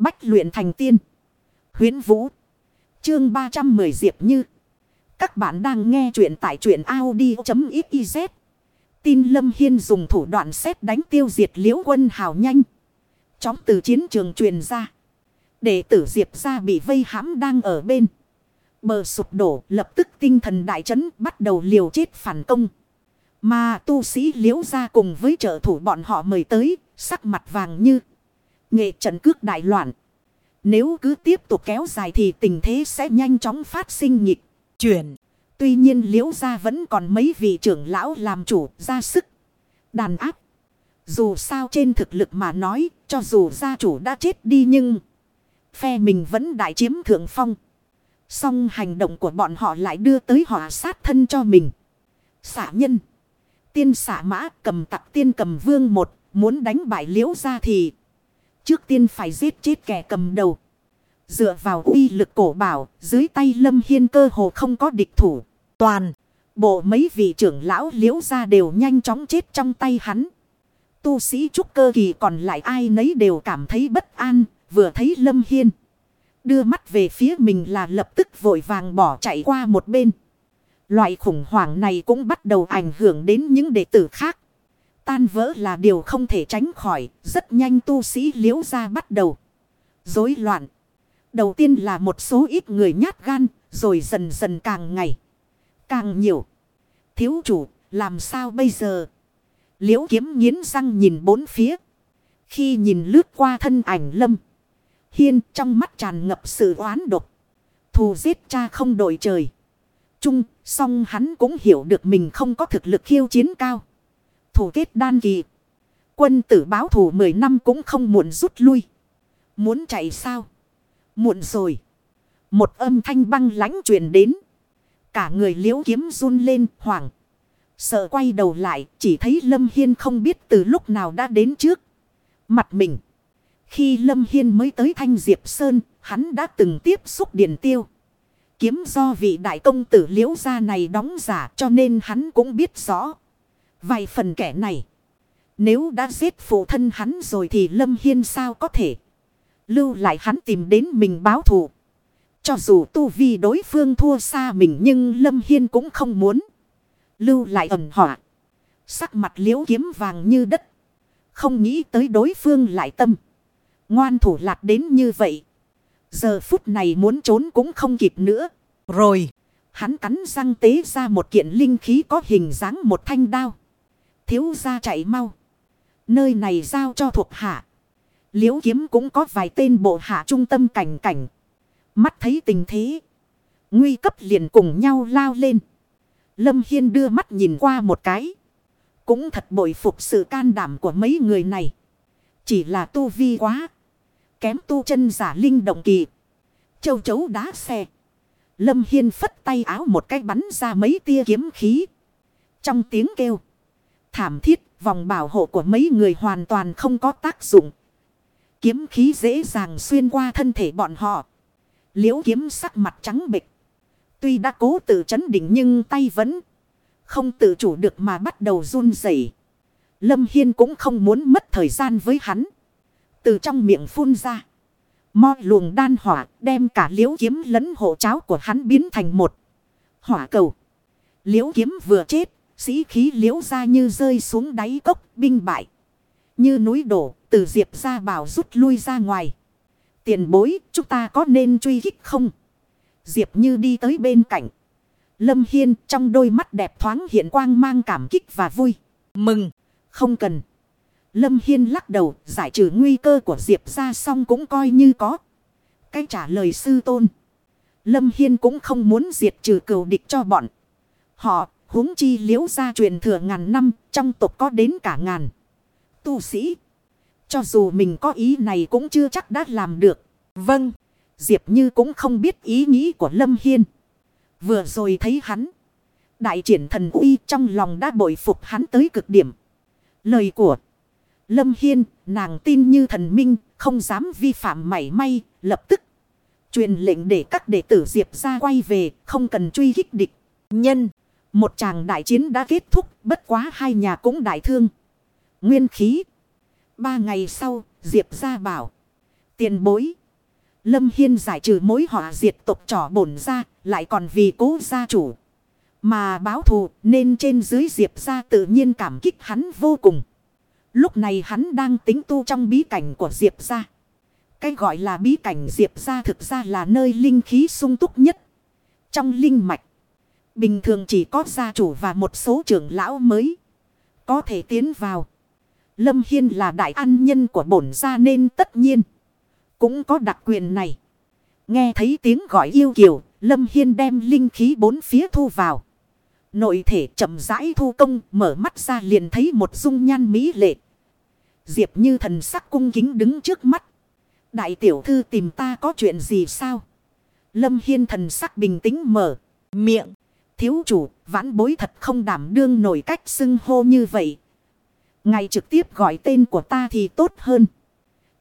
Bách luyện thành tiên. Huyến Vũ. Chương 310 Diệp Như. Các bạn đang nghe truyện tại truyện Audi.xyz. Tin Lâm Hiên dùng thủ đoạn xét đánh tiêu diệt liễu quân hào nhanh. Chóng từ chiến trường truyền ra. Đệ tử Diệp ra bị vây hãm đang ở bên. Bờ sụp đổ lập tức tinh thần đại chấn bắt đầu liều chết phản công. Mà tu sĩ liễu ra cùng với trợ thủ bọn họ mời tới, sắc mặt vàng như. Nghệ trận cước đại loạn. Nếu cứ tiếp tục kéo dài thì tình thế sẽ nhanh chóng phát sinh nhịp, chuyển. Tuy nhiên liễu gia vẫn còn mấy vị trưởng lão làm chủ ra sức. Đàn áp. Dù sao trên thực lực mà nói, cho dù gia chủ đã chết đi nhưng... Phe mình vẫn đại chiếm thượng phong. Song hành động của bọn họ lại đưa tới họa sát thân cho mình. Xả nhân. Tiên xả mã cầm tặc tiên cầm vương một. Muốn đánh bại liễu ra thì. Trước tiên phải giết chết kẻ cầm đầu. Dựa vào uy lực cổ bảo. Dưới tay lâm hiên cơ hồ không có địch thủ. Toàn. Bộ mấy vị trưởng lão liễu ra đều nhanh chóng chết trong tay hắn. Tu sĩ trúc cơ kỳ còn lại ai nấy đều cảm thấy bất an. Vừa thấy lâm hiên. Đưa mắt về phía mình là lập tức vội vàng bỏ chạy qua một bên. Loại khủng hoảng này cũng bắt đầu ảnh hưởng đến những đệ tử khác. Tan vỡ là điều không thể tránh khỏi. Rất nhanh tu sĩ liễu ra bắt đầu. Rối loạn. Đầu tiên là một số ít người nhát gan. Rồi dần dần càng ngày. Càng nhiều. Thiếu chủ. Làm sao bây giờ? Liễu kiếm nghiến răng nhìn bốn phía. Khi nhìn lướt qua thân ảnh lâm. Hiên trong mắt tràn ngập sự oán độc. Thù giết cha không đổi trời. Chung, song hắn cũng hiểu được mình không có thực lực khiêu chiến cao. Thủ kết đan kỳ. Quân tử báo thủ 10 năm cũng không muộn rút lui. Muốn chạy sao? Muộn rồi. Một âm thanh băng lãnh truyền đến. Cả người liễu kiếm run lên hoảng. Sợ quay đầu lại chỉ thấy Lâm Hiên không biết từ lúc nào đã đến trước. Mặt mình. Khi Lâm Hiên mới tới Thanh Diệp Sơn, hắn đã từng tiếp xúc điển tiêu. Kiếm do vị đại công tử liễu gia này đóng giả cho nên hắn cũng biết rõ. Vài phần kẻ này. Nếu đã giết phụ thân hắn rồi thì Lâm Hiên sao có thể. Lưu lại hắn tìm đến mình báo thù. Cho dù tu vi đối phương thua xa mình nhưng Lâm Hiên cũng không muốn. Lưu lại ẩn họa. Sắc mặt liễu kiếm vàng như đất. Không nghĩ tới đối phương lại tâm. Ngoan thủ lạc đến như vậy. Giờ phút này muốn trốn cũng không kịp nữa. Rồi. Hắn cắn răng tế ra một kiện linh khí có hình dáng một thanh đao. Thiếu ra chạy mau. Nơi này giao cho thuộc hạ. Liễu kiếm cũng có vài tên bộ hạ trung tâm cảnh cảnh. Mắt thấy tình thế. Nguy cấp liền cùng nhau lao lên. Lâm Hiên đưa mắt nhìn qua một cái. Cũng thật bội phục sự can đảm của mấy người này. Chỉ là tu vi quá. Kém tu chân giả linh động kỳ. Châu chấu đá xe. Lâm Hiên phất tay áo một cái bắn ra mấy tia kiếm khí. Trong tiếng kêu. Thảm thiết vòng bảo hộ của mấy người hoàn toàn không có tác dụng. Kiếm khí dễ dàng xuyên qua thân thể bọn họ. Liễu kiếm sắc mặt trắng bịch. Tuy đã cố tự chấn định nhưng tay vẫn không tự chủ được mà bắt đầu run rẩy. Lâm Hiên cũng không muốn mất thời gian với hắn. Từ trong miệng phun ra. Mo luồng đan hỏa đem cả liễu kiếm lẫn hộ cháo của hắn biến thành một hỏa cầu. Liễu kiếm vừa chết, sĩ khí liễu ra như rơi xuống đáy cốc binh bại. Như núi đổ, từ diệp ra bảo rút lui ra ngoài. Tiền bối, chúng ta có nên truy kích không? Diệp như đi tới bên cạnh. Lâm Hiên trong đôi mắt đẹp thoáng hiện quang mang cảm kích và vui. Mừng, không cần. Lâm Hiên lắc đầu giải trừ nguy cơ của Diệp ra xong cũng coi như có. Cái trả lời sư tôn. Lâm Hiên cũng không muốn diệt trừ cừu địch cho bọn. Họ huống chi liễu ra truyền thừa ngàn năm trong tộc có đến cả ngàn. Tu sĩ. Cho dù mình có ý này cũng chưa chắc đã làm được. Vâng. Diệp Như cũng không biết ý nghĩ của Lâm Hiên. Vừa rồi thấy hắn. Đại triển thần uy trong lòng đã bội phục hắn tới cực điểm. Lời của Lâm Hiên, nàng tin như thần minh, không dám vi phạm mảy may, lập tức. Truyền lệnh để các đệ tử Diệp ra quay về, không cần truy kích địch. Nhân, một chàng đại chiến đã kết thúc, bất quá hai nhà cũng đại thương. Nguyên khí. Ba ngày sau, Diệp ra bảo. Tiền bối. Lâm Hiên giải trừ mối họa diệt tộc trỏ bổn ra, lại còn vì cố gia chủ. Mà báo thù nên trên dưới diệp ra tự nhiên cảm kích hắn vô cùng. Lúc này hắn đang tính tu trong bí cảnh của diệp ra. Cái gọi là bí cảnh diệp ra thực ra là nơi linh khí sung túc nhất. Trong linh mạch. Bình thường chỉ có gia chủ và một số trưởng lão mới. Có thể tiến vào. Lâm Hiên là đại an nhân của bổn gia nên tất nhiên. Cũng có đặc quyền này. Nghe thấy tiếng gọi yêu kiều. Lâm Hiên đem linh khí bốn phía thu vào. Nội thể chậm rãi thu công. Mở mắt ra liền thấy một dung nhan mỹ lệ. Diệp như thần sắc cung kính đứng trước mắt. Đại tiểu thư tìm ta có chuyện gì sao? Lâm Hiên thần sắc bình tĩnh mở. Miệng. Thiếu chủ, vãn bối thật không đảm đương nổi cách xưng hô như vậy. Ngày trực tiếp gọi tên của ta thì tốt hơn.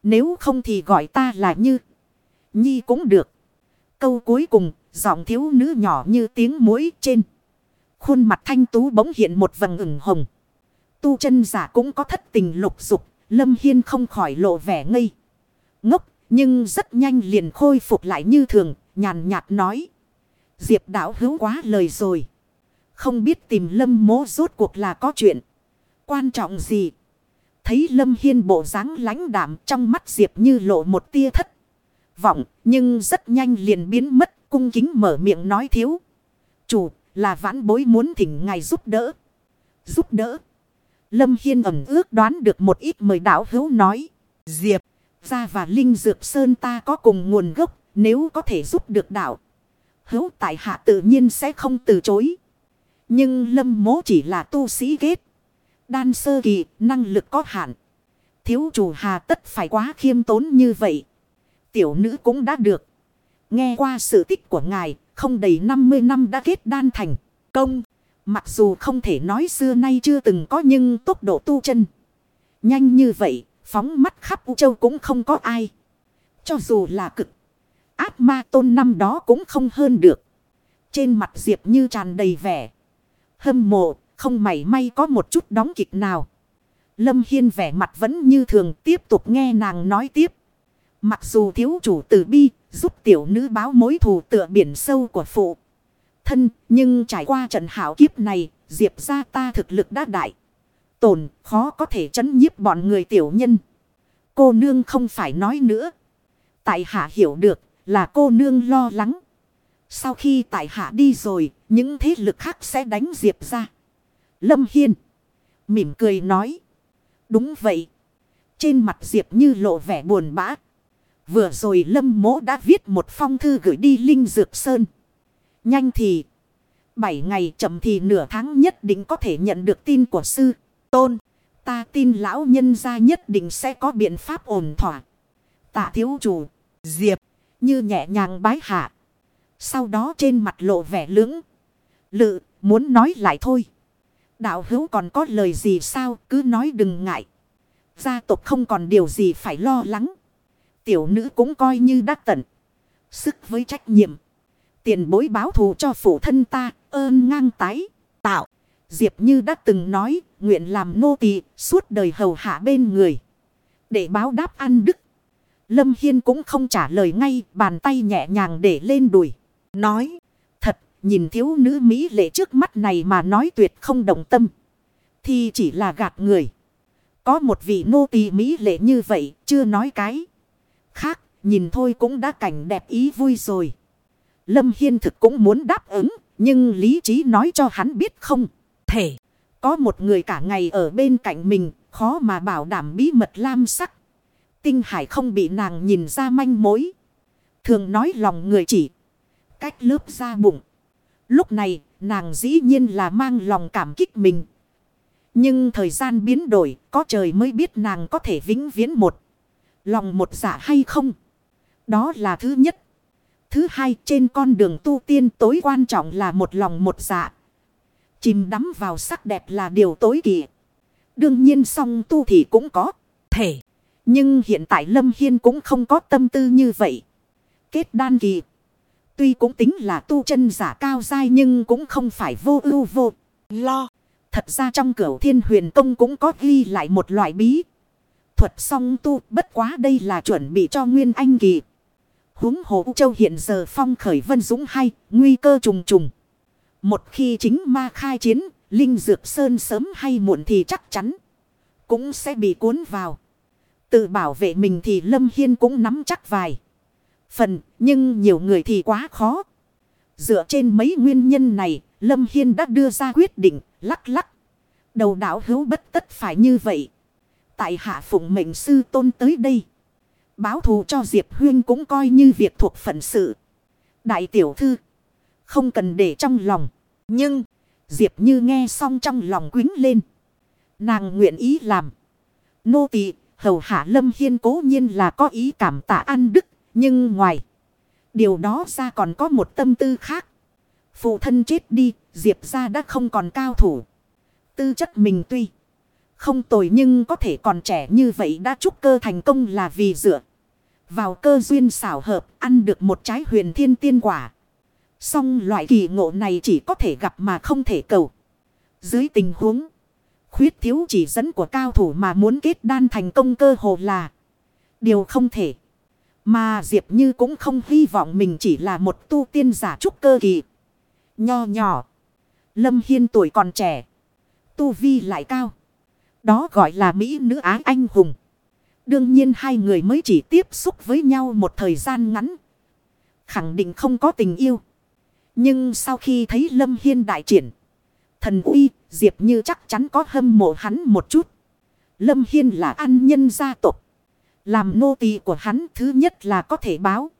Nếu không thì gọi ta là như. Nhi cũng được. Câu cuối cùng, giọng thiếu nữ nhỏ như tiếng muối trên. Khuôn mặt thanh tú bỗng hiện một vầng ửng hồng. Tu chân giả cũng có thất tình lục dục. Lâm Hiên không khỏi lộ vẻ ngây. Ngốc, nhưng rất nhanh liền khôi phục lại như thường, nhàn nhạt nói. Diệp đảo hữu quá lời rồi. Không biết tìm lâm mố rốt cuộc là có chuyện. Quan trọng gì? Thấy lâm hiên bộ dáng lãnh đảm trong mắt Diệp như lộ một tia thất. Vọng nhưng rất nhanh liền biến mất cung kính mở miệng nói thiếu. Chủ là vãn bối muốn thỉnh ngài giúp đỡ. Giúp đỡ. Lâm Hiên ẩm ước đoán được một ít mời đảo hữu nói. Diệp, ra và Linh Dược Sơn ta có cùng nguồn gốc, nếu có thể giúp được đảo hữu tại hạ tự nhiên sẽ không từ chối. Nhưng lâm mố chỉ là tu sĩ kết. Đan sơ kỳ, năng lực có hạn. Thiếu chủ hà tất phải quá khiêm tốn như vậy. Tiểu nữ cũng đã được. Nghe qua sự tích của ngài, không đầy 50 năm đã kết đan thành công. Mặc dù không thể nói xưa nay chưa từng có nhưng tốc độ tu chân. Nhanh như vậy, phóng mắt khắp U Châu cũng không có ai. Cho dù là cực ác ma tôn năm đó cũng không hơn được. Trên mặt Diệp như tràn đầy vẻ. Hâm mộ, không mảy may có một chút đóng kịch nào. Lâm Hiên vẻ mặt vẫn như thường tiếp tục nghe nàng nói tiếp. Mặc dù thiếu chủ tử bi, giúp tiểu nữ báo mối thù tựa biển sâu của phụ. Thân, nhưng trải qua trận hảo kiếp này, Diệp ra ta thực lực đã đại. Tổn, khó có thể chấn nhiếp bọn người tiểu nhân. Cô nương không phải nói nữa. Tại hạ hiểu được, là cô nương lo lắng. Sau khi tại hạ đi rồi, những thế lực khác sẽ đánh Diệp ra. Lâm Hiên. Mỉm cười nói. Đúng vậy. Trên mặt Diệp như lộ vẻ buồn bã. Vừa rồi Lâm mỗ đã viết một phong thư gửi đi Linh Dược Sơn. Nhanh thì. Bảy ngày chậm thì nửa tháng nhất định có thể nhận được tin của sư. Tôn. Ta tin lão nhân gia nhất định sẽ có biện pháp ổn thỏa. Tạ thiếu chủ. Diệp như nhẹ nhàng bái hạ. Sau đó trên mặt lộ vẻ lưỡng. Lự, muốn nói lại thôi. Đạo hữu còn có lời gì sao, cứ nói đừng ngại. Gia tộc không còn điều gì phải lo lắng. Tiểu nữ cũng coi như đã tận. Sức với trách nhiệm. Tiền bối báo thù cho phụ thân ta, ơn ngang tái, tạo. Diệp như đã từng nói, nguyện làm nô tỳ suốt đời hầu hạ bên người. Để báo đáp ăn đức. Lâm Hiên cũng không trả lời ngay, bàn tay nhẹ nhàng để lên đùi. Nói, thật, nhìn thiếu nữ Mỹ lệ trước mắt này mà nói tuyệt không đồng tâm. Thì chỉ là gạt người. Có một vị nô tỳ Mỹ lệ như vậy, chưa nói cái. Khác, nhìn thôi cũng đã cảnh đẹp ý vui rồi. Lâm Hiên thực cũng muốn đáp ứng, nhưng lý trí nói cho hắn biết không. Thể, có một người cả ngày ở bên cạnh mình, khó mà bảo đảm bí mật lam sắc. Tinh Hải không bị nàng nhìn ra manh mối. Thường nói lòng người chỉ cách lớp ra bụng. Lúc này, nàng dĩ nhiên là mang lòng cảm kích mình. Nhưng thời gian biến đổi, có trời mới biết nàng có thể vĩnh viễn một. Lòng một dạ hay không. Đó là thứ nhất. Thứ hai, trên con đường tu tiên tối quan trọng là một lòng một dạ. Chìm đắm vào sắc đẹp là điều tối kỵ. Đương nhiên song tu thì cũng có thể. Nhưng hiện tại Lâm Hiên cũng không có tâm tư như vậy. Kết đan kỳ. Tuy cũng tính là tu chân giả cao dai nhưng cũng không phải vô ưu vô. Lo. Thật ra trong cửa thiên huyền công cũng có ghi lại một loại bí. thuật song tu bất quá đây là chuẩn bị cho Nguyên Anh kỳ. Húng hồ châu hiện giờ phong khởi vân dũng hay, nguy cơ trùng trùng. Một khi chính ma khai chiến, Linh Dược Sơn sớm hay muộn thì chắc chắn cũng sẽ bị cuốn vào. Tự bảo vệ mình thì Lâm Hiên cũng nắm chắc vài phần, nhưng nhiều người thì quá khó. Dựa trên mấy nguyên nhân này, Lâm Hiên đã đưa ra quyết định, lắc lắc. Đầu đảo hữu bất tất phải như vậy. Tại hạ phụng mệnh sư tôn tới đây. Báo thù cho Diệp Huyên cũng coi như việc thuộc phận sự. Đại tiểu thư. Không cần để trong lòng. Nhưng. Diệp như nghe xong trong lòng quính lên. Nàng nguyện ý làm. Nô tỳ hầu hạ lâm hiên cố nhiên là có ý cảm tạ ăn đức. Nhưng ngoài. Điều đó ra còn có một tâm tư khác. Phụ thân chết đi. Diệp ra đã không còn cao thủ. Tư chất mình tuy. Không tồi nhưng có thể còn trẻ như vậy đã trúc cơ thành công là vì dựa. Vào cơ duyên xảo hợp, ăn được một trái huyền thiên tiên quả. Song loại kỳ ngộ này chỉ có thể gặp mà không thể cầu. Dưới tình huống khuyết thiếu chỉ dẫn của cao thủ mà muốn kết đan thành công cơ hồ là điều không thể. Mà Diệp Như cũng không hy vọng mình chỉ là một tu tiên giả trúc cơ kỳ. Nho nhỏ. Lâm Hiên tuổi còn trẻ. Tu vi lại cao. Đó gọi là Mỹ nữ ái anh hùng. Đương nhiên hai người mới chỉ tiếp xúc với nhau một thời gian ngắn. Khẳng định không có tình yêu. Nhưng sau khi thấy Lâm Hiên đại triển. Thần uy, Diệp như chắc chắn có hâm mộ hắn một chút. Lâm Hiên là ăn nhân gia tộc. Làm nô tỳ của hắn thứ nhất là có thể báo.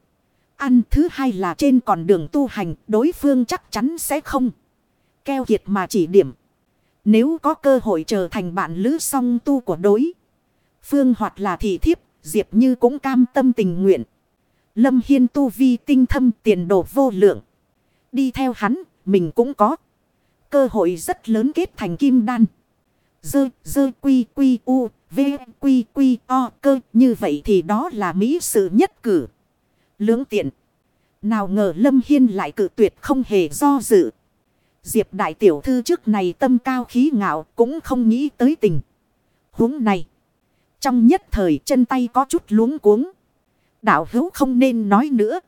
Ăn thứ hai là trên con đường tu hành đối phương chắc chắn sẽ không. Keo kiệt mà chỉ điểm. Nếu có cơ hội trở thành bạn lữ song tu của đối. Phương hoặc là thị thiếp, Diệp Như cũng cam tâm tình nguyện. Lâm Hiên tu vi tinh thâm tiền đồ vô lượng. Đi theo hắn, mình cũng có. Cơ hội rất lớn kết thành kim đan. Dơ, dơ quy quy u, v quy quy o cơ. Như vậy thì đó là mỹ sự nhất cử. Lưỡng tiện. Nào ngờ Lâm Hiên lại cự tuyệt không hề do dự. Diệp đại tiểu thư trước này tâm cao khí ngạo cũng không nghĩ tới tình. huống này. Trong nhất thời chân tay có chút luống cuống. Đạo hữu không nên nói nữa.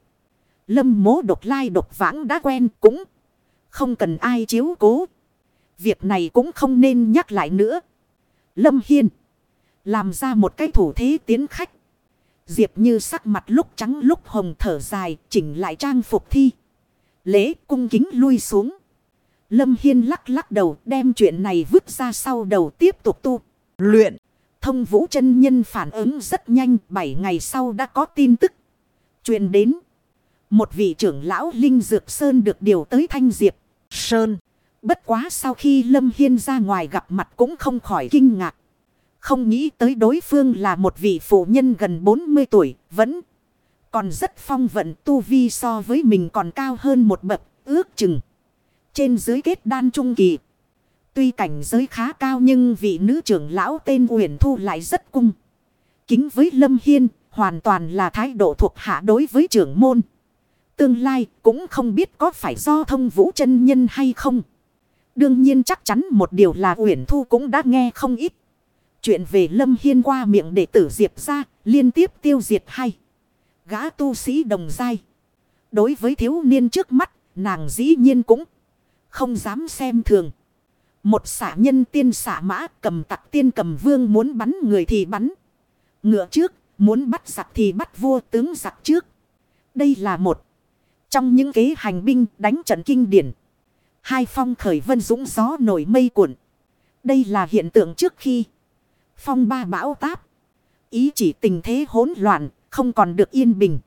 Lâm mố độc lai độc vãng đã quen cũng không cần ai chiếu cố. Việc này cũng không nên nhắc lại nữa. Lâm Hiên. Làm ra một cái thủ thế tiến khách. Diệp như sắc mặt lúc trắng lúc hồng thở dài chỉnh lại trang phục thi. Lễ cung kính lui xuống. Lâm Hiên lắc lắc đầu đem chuyện này vứt ra sau đầu tiếp tục tu. Luyện. Thông vũ chân nhân phản ứng rất nhanh. Bảy ngày sau đã có tin tức. Chuyện đến. Một vị trưởng lão Linh Dược Sơn được điều tới Thanh Diệp. Sơn. Bất quá sau khi Lâm Hiên ra ngoài gặp mặt cũng không khỏi kinh ngạc. Không nghĩ tới đối phương là một vị phụ nhân gần 40 tuổi. Vẫn còn rất phong vận tu vi so với mình còn cao hơn một bậc. Ước chừng. Trên dưới kết đan trung kỳ. Tuy cảnh giới khá cao nhưng vị nữ trưởng lão tên Uyển Thu lại rất cung. Kính với Lâm Hiên, hoàn toàn là thái độ thuộc hạ đối với trưởng môn. Tương lai cũng không biết có phải do thông vũ chân nhân hay không. Đương nhiên chắc chắn một điều là Uyển Thu cũng đã nghe không ít. Chuyện về Lâm Hiên qua miệng đệ tử Diệp ra, liên tiếp tiêu diệt hay. Gã tu sĩ đồng dai. Đối với thiếu niên trước mắt, nàng dĩ nhiên cũng không dám xem thường. Một xả nhân tiên xả mã cầm tặc tiên cầm vương muốn bắn người thì bắn. Ngựa trước, muốn bắt giặc thì bắt vua tướng giặc trước. Đây là một trong những kế hành binh đánh trận kinh điển. Hai phong khởi vân dũng gió nổi mây cuộn. Đây là hiện tượng trước khi phong ba bão táp. Ý chỉ tình thế hỗn loạn, không còn được yên bình.